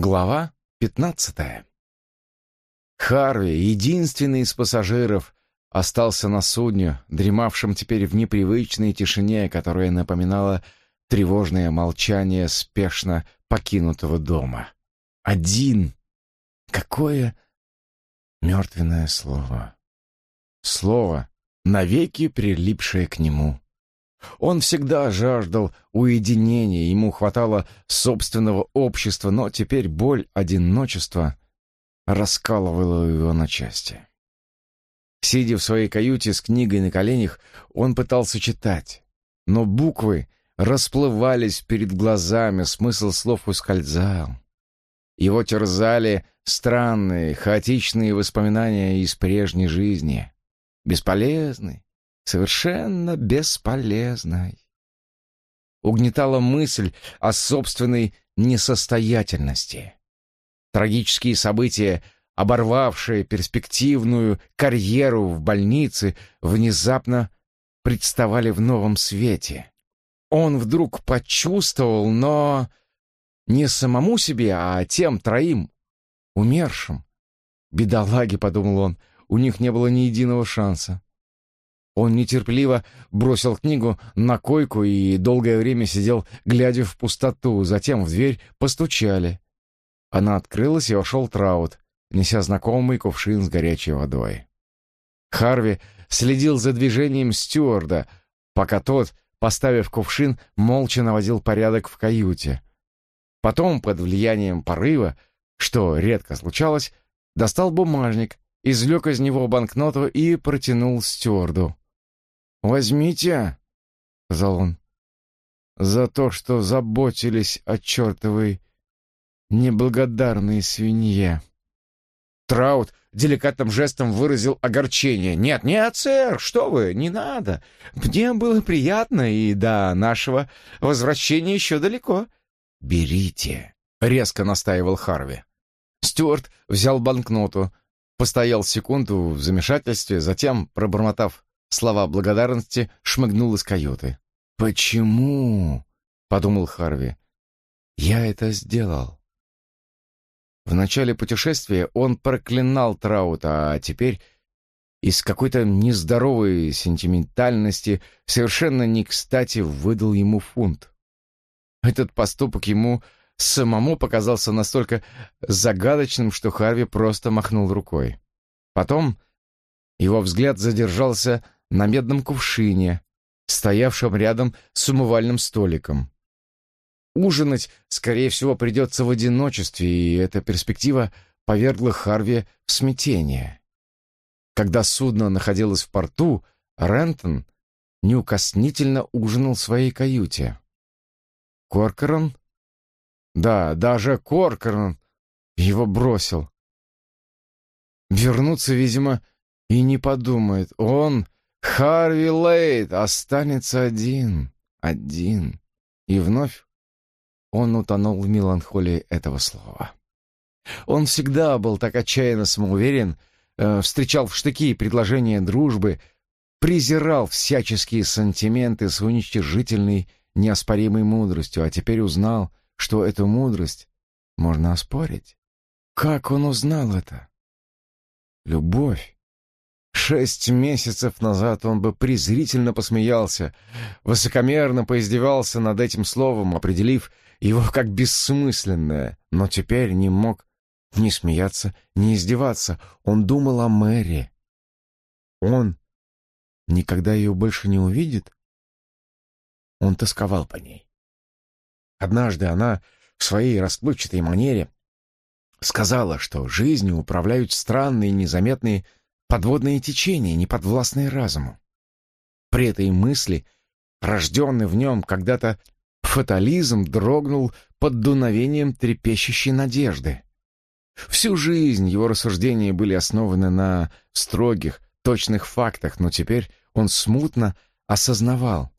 Глава пятнадцатая. Харви, единственный из пассажиров, остался на судне, дремавшем теперь в непривычной тишине, которая напоминала тревожное молчание спешно покинутого дома. Один. Какое мертвенное слово. Слово, навеки прилипшее к нему. Он всегда жаждал уединения, ему хватало собственного общества, но теперь боль одиночества раскалывала его на части. Сидя в своей каюте с книгой на коленях, он пытался читать, но буквы расплывались перед глазами, смысл слов ускользал. Его терзали странные, хаотичные воспоминания из прежней жизни. Бесполезный, совершенно бесполезной. Угнетала мысль о собственной несостоятельности. Трагические события, оборвавшие перспективную карьеру в больнице, внезапно представали в новом свете. Он вдруг почувствовал, но не самому себе, а тем троим, умершим. «Бедолаги», — подумал он, — «у них не было ни единого шанса». Он нетерпеливо бросил книгу на койку и долгое время сидел, глядя в пустоту. Затем в дверь постучали. Она открылась, и вошел Траут, неся знакомый кувшин с горячей водой. Харви следил за движением стюарда, пока тот, поставив кувшин, молча наводил порядок в каюте. Потом, под влиянием порыва, что редко случалось, достал бумажник, извлек из него банкноту и протянул стюарду. «Возьмите», — сказал он, — «за то, что заботились о чертовой неблагодарной свинье». Траут деликатным жестом выразил огорчение. «Нет, нет, сэр, что вы, не надо. Мне было приятно, и до нашего возвращения еще далеко». «Берите», — резко настаивал Харви. Стюарт взял банкноту, постоял секунду в замешательстве, затем, пробормотав слова благодарности, шмыгнул из каюты. «Почему?» — подумал Харви. «Я это сделал». В начале путешествия он проклинал Траута, а теперь из какой-то нездоровой сентиментальности совершенно не кстати выдал ему фунт. Этот поступок ему самому показался настолько загадочным, что Харви просто махнул рукой. Потом его взгляд задержался на медном кувшине, стоявшем рядом с умывальным столиком. Ужинать, скорее всего, придется в одиночестве, и эта перспектива повергла Харви в смятение. Когда судно находилось в порту, Рентон неукоснительно ужинал в своей каюте. Коркорон? Да, даже Коркорон его бросил. Вернуться, видимо, и не подумает. Он Харви Лейт останется один, один. И вновь он утонул в меланхолии этого слова. Он всегда был так отчаянно самоуверен, э, встречал в штыки предложения дружбы, презирал всяческие сантименты с уничтожительной, неоспоримой мудростью, а теперь узнал, что эту мудрость можно оспорить. Как он узнал это? Любовь Шесть месяцев назад он бы презрительно посмеялся, высокомерно поиздевался над этим словом, определив его как бессмысленное, но теперь не мог ни смеяться, ни издеваться. Он думал о Мэри. Он никогда ее больше не увидит? Он тосковал по ней. Однажды она в своей расплывчатой манере сказала, что жизнью управляют странные незаметные подводные течения, не подвластные разуму. При этой мысли, рожденный в нем когда-то фатализм дрогнул под дуновением трепещущей надежды. Всю жизнь его рассуждения были основаны на строгих, точных фактах, но теперь он смутно осознавал,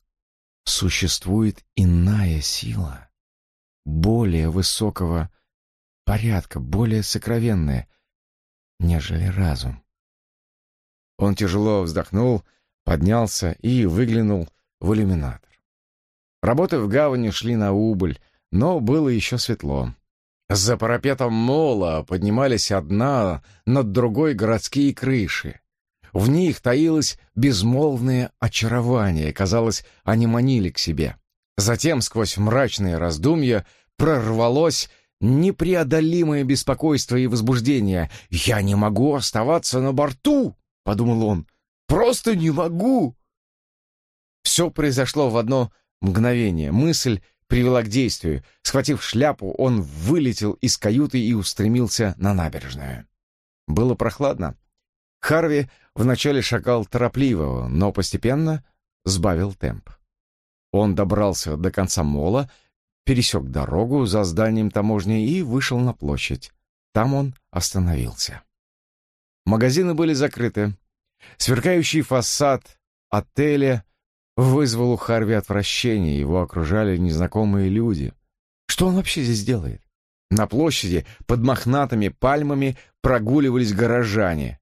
существует иная сила, более высокого порядка, более сокровенная, нежели разум. Он тяжело вздохнул, поднялся и выглянул в иллюминатор. Работы в гавани шли на убыль, но было еще светло. За парапетом мола поднимались одна над другой городские крыши. В них таилось безмолвное очарование, казалось, они манили к себе. Затем сквозь мрачные раздумья прорвалось непреодолимое беспокойство и возбуждение. «Я не могу оставаться на борту!» — подумал он. «Просто не могу!» Все произошло в одно мгновение. Мысль привела к действию. Схватив шляпу, он вылетел из каюты и устремился на набережную. Было прохладно. Харви вначале шагал торопливо, но постепенно сбавил темп. Он добрался до конца мола, пересек дорогу за зданием таможни и вышел на площадь. Там он остановился. Магазины были закрыты. Сверкающий фасад отеля вызвал у Харви отвращение, его окружали незнакомые люди. Что он вообще здесь делает? На площади под мохнатыми пальмами прогуливались горожане.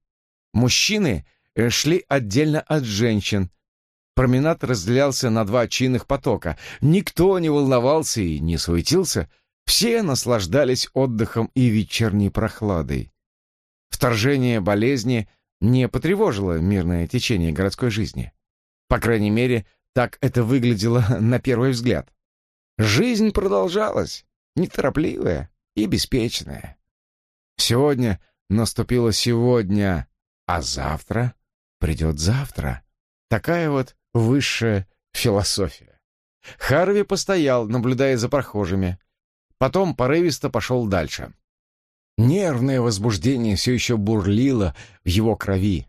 Мужчины э, шли отдельно от женщин. Променад разделялся на два чинных потока. Никто не волновался и не суетился. Все наслаждались отдыхом и вечерней прохладой. Вторжение болезни не потревожило мирное течение городской жизни. По крайней мере, так это выглядело на первый взгляд. Жизнь продолжалась, неторопливая и беспечная. Сегодня наступило сегодня, а завтра придет завтра. Такая вот высшая философия. Харви постоял, наблюдая за прохожими. Потом порывисто пошел дальше. Нервное возбуждение все еще бурлило в его крови.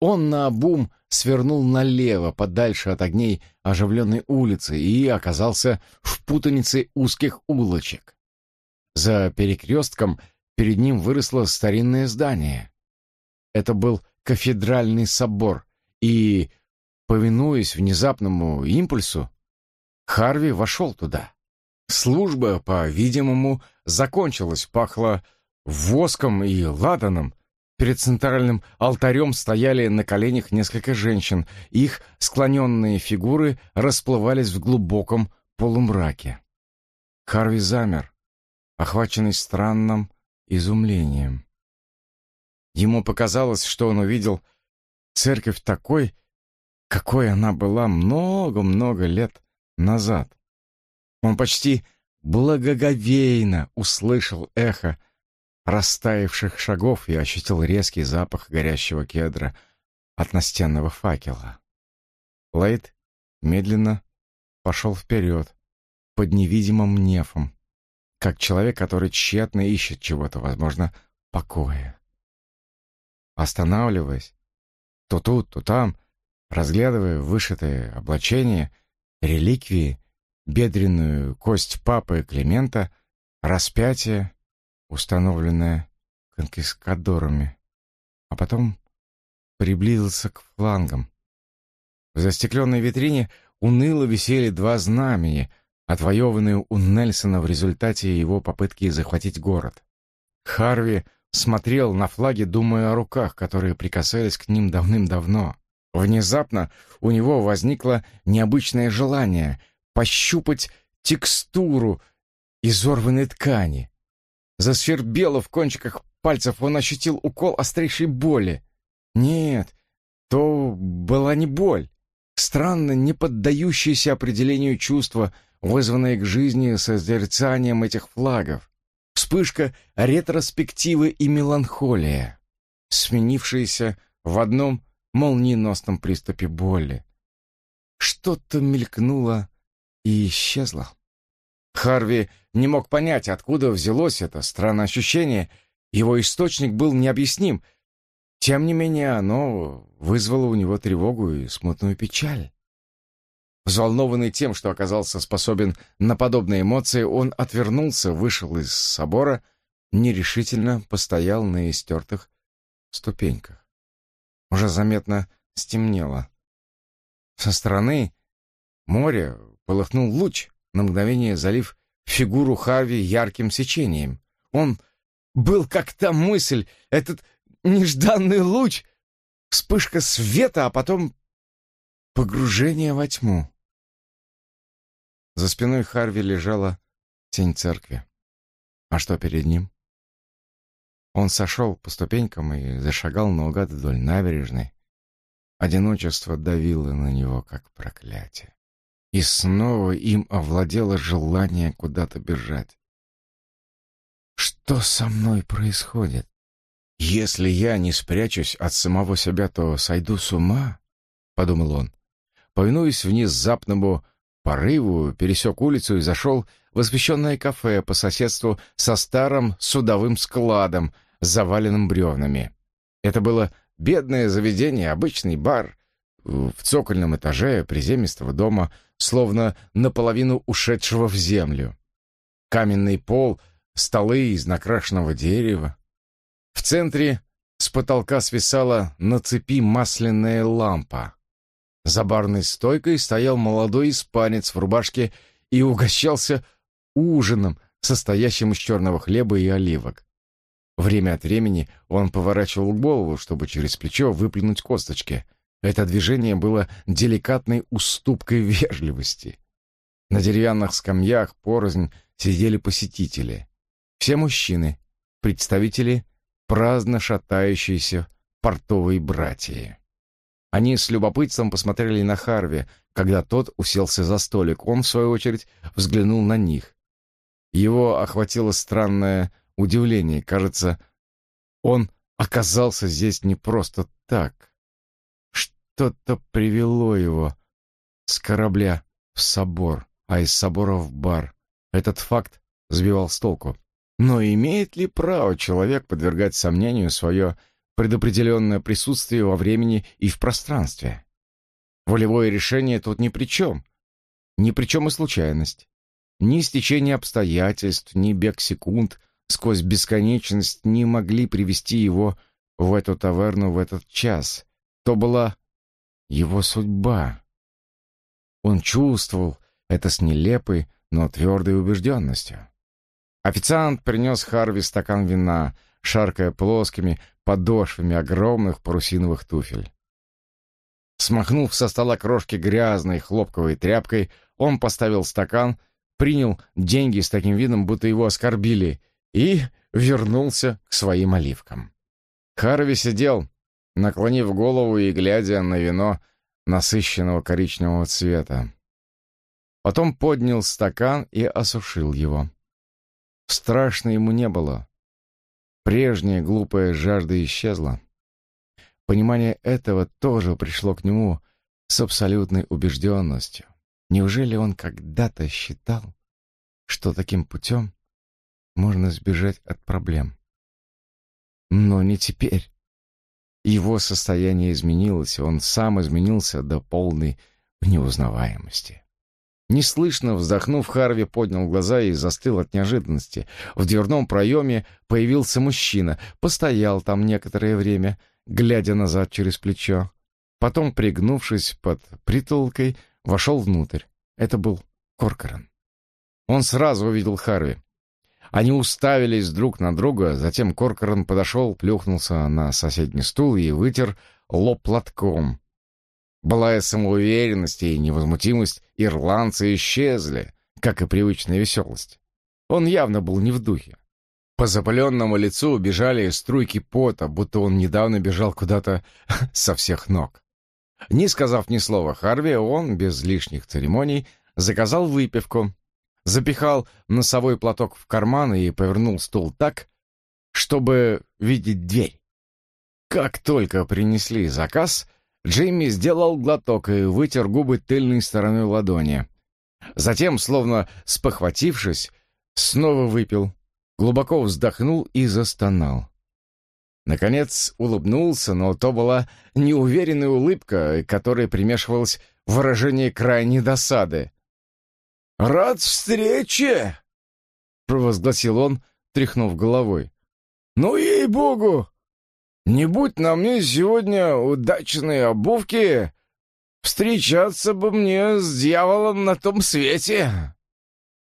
Он наобум свернул налево, подальше от огней оживленной улицы, и оказался в путанице узких улочек. За перекрестком перед ним выросло старинное здание. Это был кафедральный собор, и, повинуясь внезапному импульсу, Харви вошел туда. Служба, по-видимому, закончилась, пахло воском и ладаном, Перед центральным алтарем стояли на коленях несколько женщин. Их склоненные фигуры расплывались в глубоком полумраке. Харви замер, охваченный странным изумлением. Ему показалось, что он увидел церковь такой, какой она была много-много лет назад. Он почти благоговейно услышал эхо растаявших шагов и ощутил резкий запах горящего кедра от настенного факела. Лейт медленно пошел вперед, под невидимым нефом, как человек, который тщетно ищет чего-то, возможно, покоя. Останавливаясь, то тут, то там, разглядывая вышитые облачения, реликвии, бедренную кость папы Климента, распятие, установленная конкискадорами, а потом приблизился к флангам. В застекленной витрине уныло висели два знамени, отвоеванные у Нельсона в результате его попытки захватить город. Харви смотрел на флаги, думая о руках, которые прикасались к ним давным-давно. Внезапно у него возникло необычное желание пощупать текстуру изорванной ткани, Засвербело в кончиках пальцев, он ощутил укол острейшей боли. Нет, то была не боль. Странно, не поддающееся определению чувство, вызванное к жизни созерцанием этих флагов. Вспышка ретроспективы и меланхолия, сменившаяся в одном молниеносном приступе боли. Что-то мелькнуло и исчезло. Харви не мог понять, откуда взялось это странное ощущение. Его источник был необъясним. Тем не менее, оно вызвало у него тревогу и смутную печаль. Взволнованный тем, что оказался способен на подобные эмоции, он отвернулся, вышел из собора, нерешительно постоял на истертых ступеньках. Уже заметно стемнело. Со стороны моря полыхнул луч, на мгновение залив фигуру Харви ярким сечением. Он был как та мысль, этот нежданный луч, вспышка света, а потом погружение во тьму. За спиной Харви лежала тень церкви. А что перед ним? Он сошел по ступенькам и зашагал наугад вдоль набережной. Одиночество давило на него, как проклятие. И снова им овладело желание куда-то бежать. Что со мной происходит? Если я не спрячусь от самого себя, то сойду с ума, — подумал он. Повинуясь внезапному порыву, пересек улицу и зашел в освещенное кафе по соседству со старым судовым складом, заваленным бревнами. Это было бедное заведение, обычный бар в цокольном этаже приземистого дома, словно наполовину ушедшего в землю. Каменный пол, столы из накрашенного дерева. В центре с потолка свисала на цепи масляная лампа. За барной стойкой стоял молодой испанец в рубашке и угощался ужином, состоящим из черного хлеба и оливок. Время от времени он поворачивал голову, чтобы через плечо выплюнуть косточки. Это движение было деликатной уступкой вежливости. На деревянных скамьях порознь сидели посетители. Все мужчины, представители праздно шатающиеся портовые братья. Они с любопытством посмотрели на Харви, когда тот уселся за столик. Он, в свою очередь, взглянул на них. Его охватило странное удивление. Кажется, он оказался здесь не просто так. Что-то привело его с корабля в собор, а из собора в бар. Этот факт сбивал с толку. Но имеет ли право человек подвергать сомнению свое предопределенное присутствие во времени и в пространстве. Волевое решение тут ни при чем. Ни при чем и случайность. Ни стечение обстоятельств, ни бег секунд сквозь бесконечность не могли привести его в эту таверну в этот час. То была его судьба. Он чувствовал это с нелепой, но твердой убежденностью. Официант принес Харви стакан вина, шаркая плоскими, подошвами огромных парусиновых туфель. Смахнув со стола крошки грязной хлопковой тряпкой, он поставил стакан, принял деньги с таким видом, будто его оскорбили, и вернулся к своим оливкам. Харви сидел, наклонив голову и глядя на вино насыщенного коричневого цвета. Потом поднял стакан и осушил его. Страшно ему не было. Прежняя глупая жажда исчезла. Понимание этого тоже пришло к нему с абсолютной убежденностью. Неужели он когда-то считал, что таким путем можно сбежать от проблем? Но не теперь. Его состояние изменилось, он сам изменился до полной неузнаваемости. Неслышно вздохнув, Харви поднял глаза и застыл от неожиданности. В дверном проеме появился мужчина, постоял там некоторое время, глядя назад через плечо. Потом, пригнувшись под притолкой, вошел внутрь. Это был Коркоран. Он сразу увидел Харви. Они уставились друг на друга, затем Коркоран подошел, плюхнулся на соседний стул и вытер лоб платком, Былая самоуверенность и невозмутимость ирландца исчезли, как и привычная веселость. Он явно был не в духе. По запаленному лицу бежали струйки пота, будто он недавно бежал куда-то со всех ног. Не сказав ни слова Харви, он, без лишних церемоний, заказал выпивку, запихал носовой платок в карман и повернул стул так, чтобы видеть дверь. Как только принесли заказ — Джимми сделал глоток и вытер губы тыльной стороной ладони. Затем, словно спохватившись, снова выпил, глубоко вздохнул и застонал. Наконец улыбнулся, но то была неуверенная улыбка, которой примешивалось выражение крайней досады. «Рад встрече!» — провозгласил он, тряхнув головой. «Ну, ей-богу! Не будь на мне сегодня удачной обувки, встречаться бы мне с дьяволом на том свете!»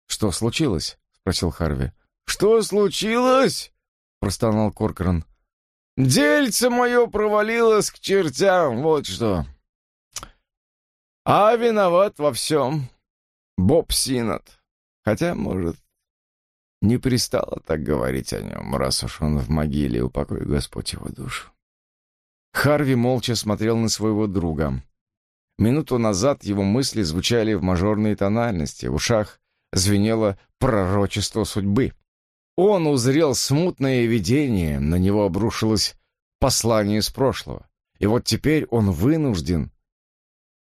«Что случилось?» — спросил Харви. «Что случилось?» — простонал Коркоран. «Дельце мое провалилось к чертям, вот что. А виноват во всем Боб Синат. Хотя, может, Не пристало так говорить о нем, раз уж он в могиле, упокой Господь его душу. Харви молча смотрел на своего друга. Минуту назад его мысли звучали в мажорной тональности, в ушах звенело пророчество судьбы. Он узрел смутное видение, на него обрушилось послание из прошлого. И вот теперь он вынужден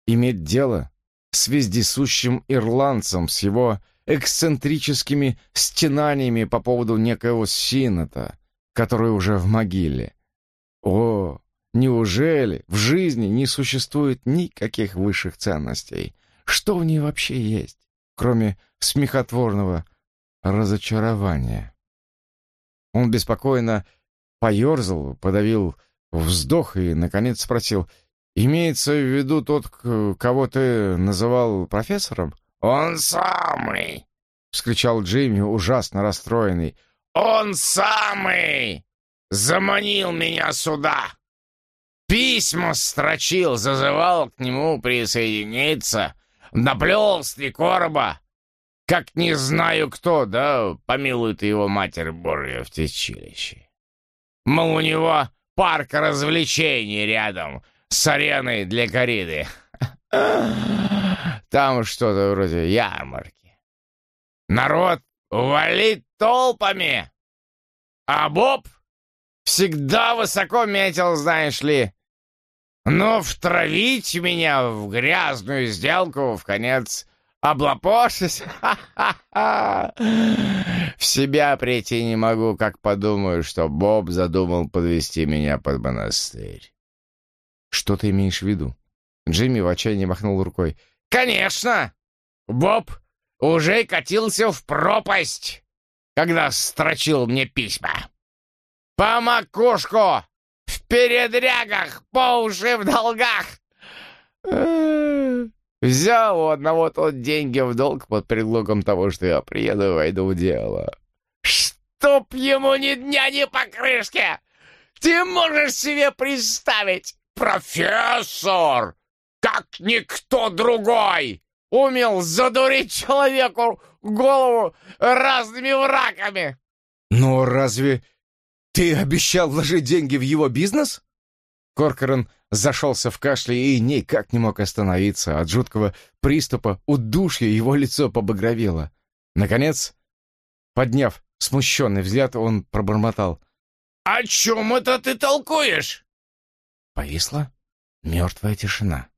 иметь дело с вездесущим ирландцем, с его эксцентрическими стенаниями по поводу некоего Синота, который уже в могиле. О, неужели в жизни не существует никаких высших ценностей? Что в ней вообще есть, кроме смехотворного разочарования? Он беспокойно поерзал, подавил вздох и, наконец, спросил, «Имеется в виду тот, кого ты называл профессором?» «Он самый!» — вскричал Джимми, ужасно расстроенный. «Он самый! Заманил меня сюда! Письма строчил, зазывал к нему присоединиться, наплел с три короба, как не знаю кто, да помилует его Матерь Божья в течилище. Мол, у него парк развлечений рядом с ареной для кориды. Там что-то вроде ярмарки. Народ валит толпами, а Боб всегда высоко метил, знаешь ли. Но втравить меня в грязную сделку в конец облапошись, в себя прийти не могу, как подумаю, что Боб задумал подвести меня под монастырь. Что ты имеешь в виду? Джимми в отчаянии махнул рукой. «Конечно! Боб уже катился в пропасть, когда строчил мне письма. По макушку, в передрягах, по уши в долгах. Взял у одного тот деньги в долг под предлогом того, что я приеду и войду в дело. Чтоб ему ни дня, ни покрышки! Ты можешь себе представить, профессор, как никто другой, умел задурить человеку голову разными врагами. Но разве ты обещал вложить деньги в его бизнес? Коркоран зашелся в кашле и никак не мог остановиться. От жуткого приступа удушья его лицо побагровело. Наконец, подняв смущенный взгляд, он пробормотал. «О чем это ты толкуешь?» Повисла мертвая тишина.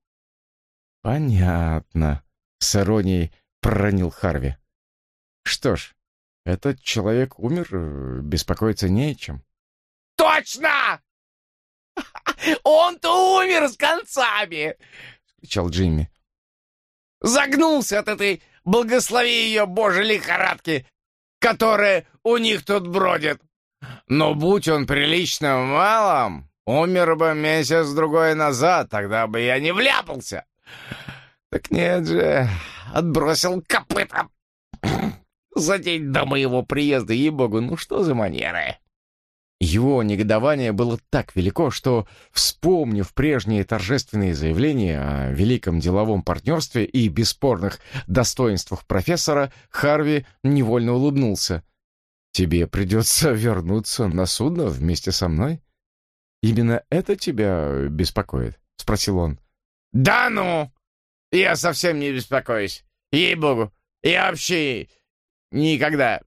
«Понятно», — с иронией проронил Харви. «Что ж, этот человек умер, беспокоиться не о чем». «Точно! Он-то умер с концами!» — кричал Джимми. «Загнулся от этой, благослови ее, Боже, лихорадки, которая у них тут бродит. Но будь он приличным малым, умер бы месяц-другой назад, тогда бы я не вляпался. Так нет же, отбросил копыта за день до моего приезда, ей-богу, ну что за манеры?» Его негодование было так велико, что, вспомнив прежние торжественные заявления о великом деловом партнерстве и бесспорных достоинствах профессора, Харви невольно улыбнулся. «Тебе придется вернуться на судно вместе со мной? Именно это тебя беспокоит?» — спросил он. «Да ну! Я совсем не беспокоюсь. Ей-богу, я вообще никогда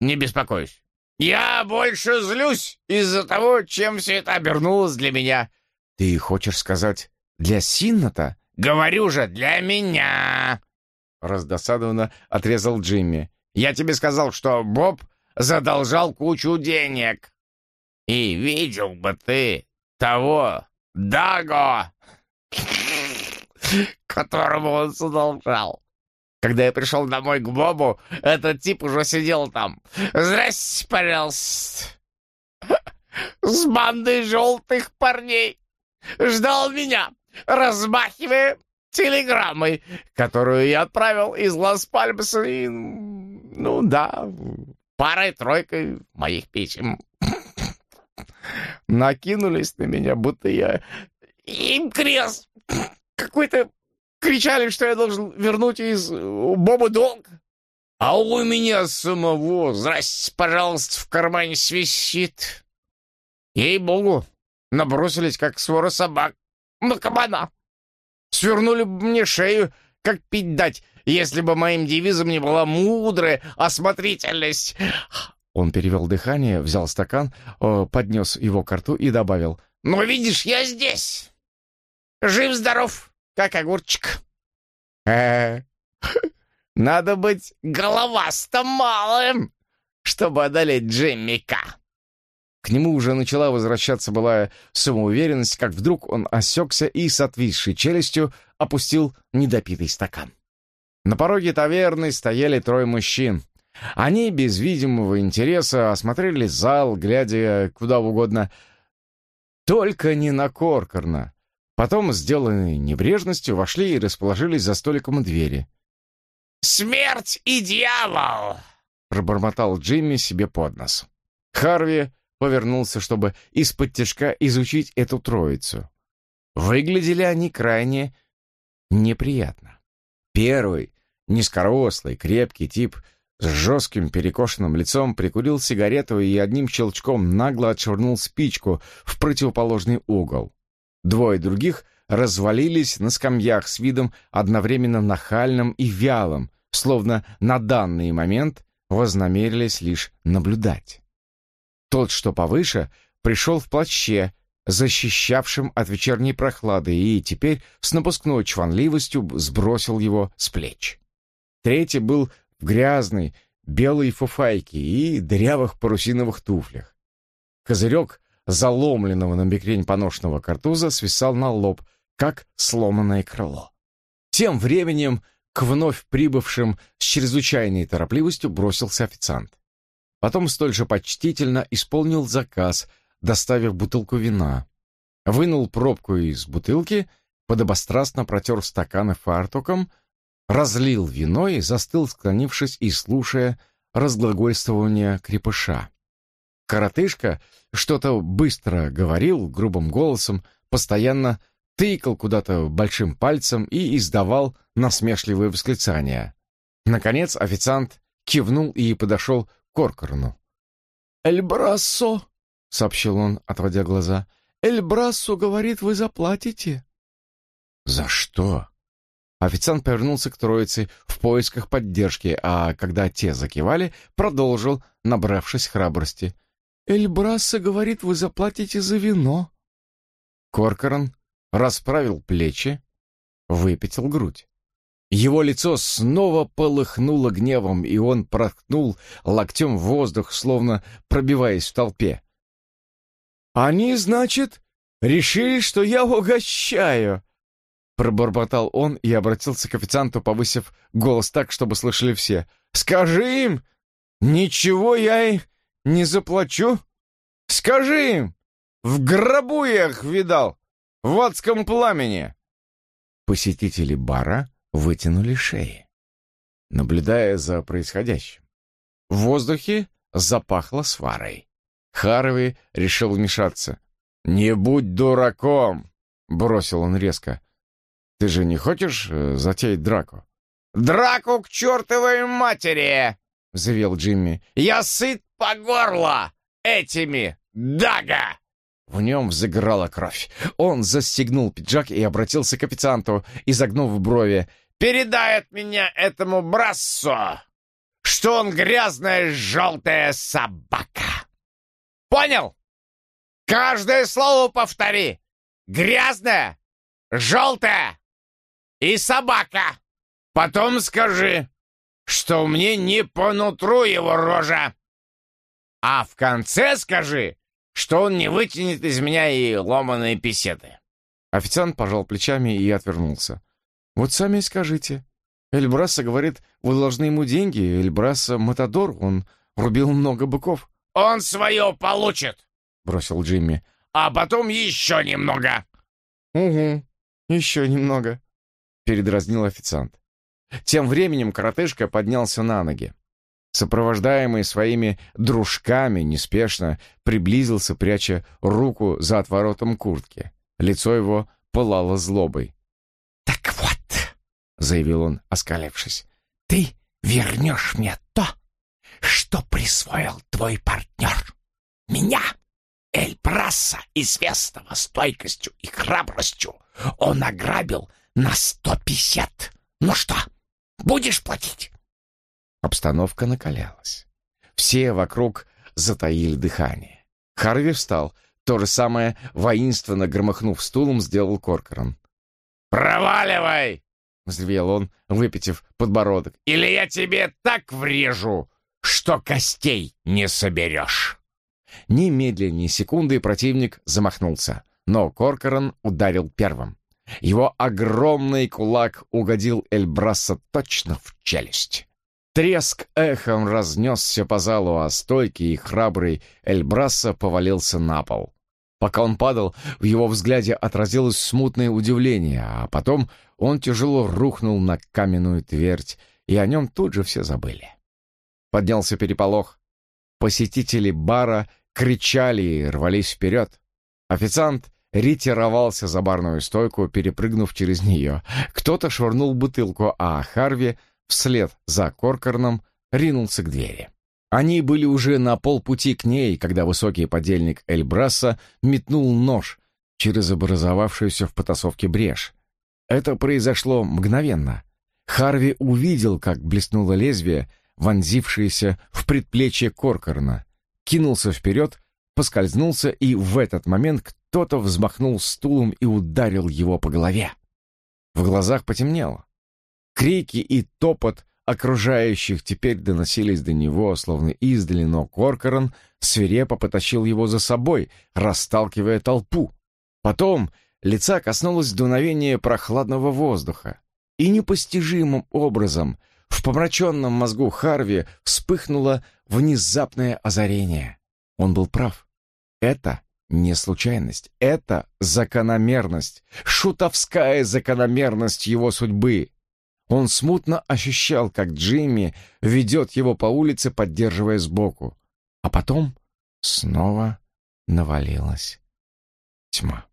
не беспокоюсь. Я больше злюсь из-за того, чем все это обернулось для меня. Ты хочешь сказать, для Синната? Говорю же, для меня. Раздосадованно отрезал Джимми. Я тебе сказал, что Боб задолжал кучу денег. И видел бы ты того Даго, которому он задолжал. Когда я пришел домой к Бобу, этот тип уже сидел там. Здрасте, пожалуйста. С бандой желтых парней. Ждал меня, размахивая телеграммой, которую я отправил из Лас-Пальмаса. Ну да, парой-тройкой моих писем. Накинулись на меня, будто я им крест. Какой-то кричали, что я должен вернуть из э, Боба долг. А у меня самого, здрасте, пожалуйста, в кармане свисит. Ей-богу, набросились, как свора собак, на кабана. Свернули бы мне шею, как пить дать, если бы моим девизом не была мудрая осмотрительность. Он перевел дыхание, взял стакан, поднес его к рту и добавил. «Ну, видишь, я здесь. Жив-здоров, как огурчик». Э, надо быть головастым малым, чтобы одолеть Джиммика. К нему уже начала возвращаться былая самоуверенность, как вдруг он осекся и с отвисшей челюстью опустил недопитый стакан. На пороге таверны стояли трое мужчин. Они без видимого интереса осмотрели зал, глядя куда угодно, только не на Коркорна. Потом, сделанные небрежностью, вошли и расположились за столиком у двери. «Смерть и дьявол!» — пробормотал Джимми себе под нос. Харви повернулся, чтобы из-под тяжка изучить эту троицу. Выглядели они крайне неприятно. Первый, низкорослый, крепкий тип с жестким перекошенным лицом прикурил сигарету и одним щелчком нагло отшвырнул спичку в противоположный угол. Двое других развалились на скамьях с видом одновременно нахальным и вялым, словно на данный момент вознамерились лишь наблюдать. Тот, что повыше, пришел в плаще, защищавшим от вечерней прохлады, и теперь с напускной чванливостью сбросил его с плеч. Третий был в грязной, белой фуфайке и дырявых парусиновых туфлях. Козырек заломленного на бекрень поношенного картуза свисал на лоб, как сломанное крыло. Тем временем к вновь прибывшим с чрезвычайной торопливостью бросился официант. Потом столь же почтительно исполнил заказ, доставив бутылку вина. Вынул пробку из бутылки, подобострастно протер стаканы фартуком, разлил вино и застыл, склонившись и слушая разглагольствование крепыша. Коротышка что-то быстро говорил грубым голосом, постоянно тыкал куда-то большим пальцем и издавал насмешливые восклицания. Наконец официант кивнул и подошел к Коркорну. «Эль Брассо!» — сообщил он, отводя глаза. «Эль Брассо говорит, вы заплатите». «За что?» Официант повернулся к троице в поисках поддержки, а когда те закивали, продолжил, набравшись храбрости. Эльбраса говорит, вы заплатите за вино. Коркоран расправил плечи, выпятил грудь. Его лицо снова полыхнуло гневом, и он проткнул локтем в воздух, словно пробиваясь в толпе. «Они, значит, решили, что я угощаю!» Пробормотал он и обратился к официанту, повысив голос так, чтобы слышали все. «Скажи им, ничего я и не заплачу? Скажи им! В гробу я их видал! В адском пламени!» Посетители бара вытянули шеи, наблюдая за происходящим. В воздухе запахло сварой. Харви решил вмешаться. «Не будь дураком!» — бросил он резко. «Ты же не хочешь э, затеять драку?» «Драку к чертовой матери!» — взревел Джимми. «Я сыт по горло этими, Дага!» В нем взыграла кровь. Он застегнул пиджак и обратился к официанту, изогнув брови. «Передай от меня этому Брассо, что он грязная желтая собака! Понял? Каждое слово повтори! Грязная, желтая и собака! Потом скажи, что мне не по нутру его рожа. А в конце скажи, что он не вытянет из меня и ломаные писеты. Официант пожал плечами и отвернулся. «Вот сами и скажите. Эльбраса говорит, вы должны ему деньги. Эльбраса — Матадор, он рубил много быков». «Он свое получит!» — бросил Джимми. «А потом еще немного!» «Угу, еще немного», — передразнил официант. Тем временем коротышка поднялся на ноги. Сопровождаемый своими дружками, неспешно приблизился, пряча руку за отворотом куртки. Лицо его пылало злобой. «Так вот», — заявил он, оскалившись, — «ты вернешь мне то, что присвоил твой партнер. Меня, Эльбраса, известного стойкостью и храбростью, он ограбил на сто пятьдесят. Ну что, будешь платить?» Обстановка накалялась. Все вокруг затаили дыхание. Харви встал. То же самое, воинственно громыхнув стулом, сделал Коркоран. «Проваливай!» — взревел он, выпитив подбородок. «Или я тебе так врежу, что костей не соберешь!» Ни медля, ни секунды противник замахнулся, но Коркоран ударил первым. Его огромный кулак угодил Эльбраса точно в челюсть. Треск эхом разнесся по залу, а стойкий и храбрый Эльбраса повалился на пол. Пока он падал, в его взгляде отразилось смутное удивление, а потом он тяжело рухнул на каменную твердь, и о нем тут же все забыли. Поднялся переполох. Посетители бара кричали и рвались вперед. Официант ретировался за барную стойку, перепрыгнув через нее. Кто-то швырнул бутылку, а Харви вслед за Коркорном ринулся к двери. Они были уже на полпути к ней, когда высокий подельник Эльбраса метнул нож через образовавшуюся в потасовке брешь. Это произошло мгновенно. Харви увидел, как блеснуло лезвие, вонзившееся в предплечье Коркорна, кинулся вперед, поскользнулся, и в этот момент кто-то взмахнул стулом и ударил его по голове. В глазах потемнело. Крики и топот окружающих теперь доносились до него, словно издали, но Коркоран свирепо потащил его за собой, расталкивая толпу. Потом лица коснулось дуновения прохладного воздуха, и непостижимым образом в помраченном мозгу Харви вспыхнуло внезапное озарение. Он был прав. Это не случайность, это закономерность, шутовская закономерность его судьбы. Он смутно ощущал, как Джимми ведет его по улице, поддерживая сбоку. А потом снова навалилась тьма.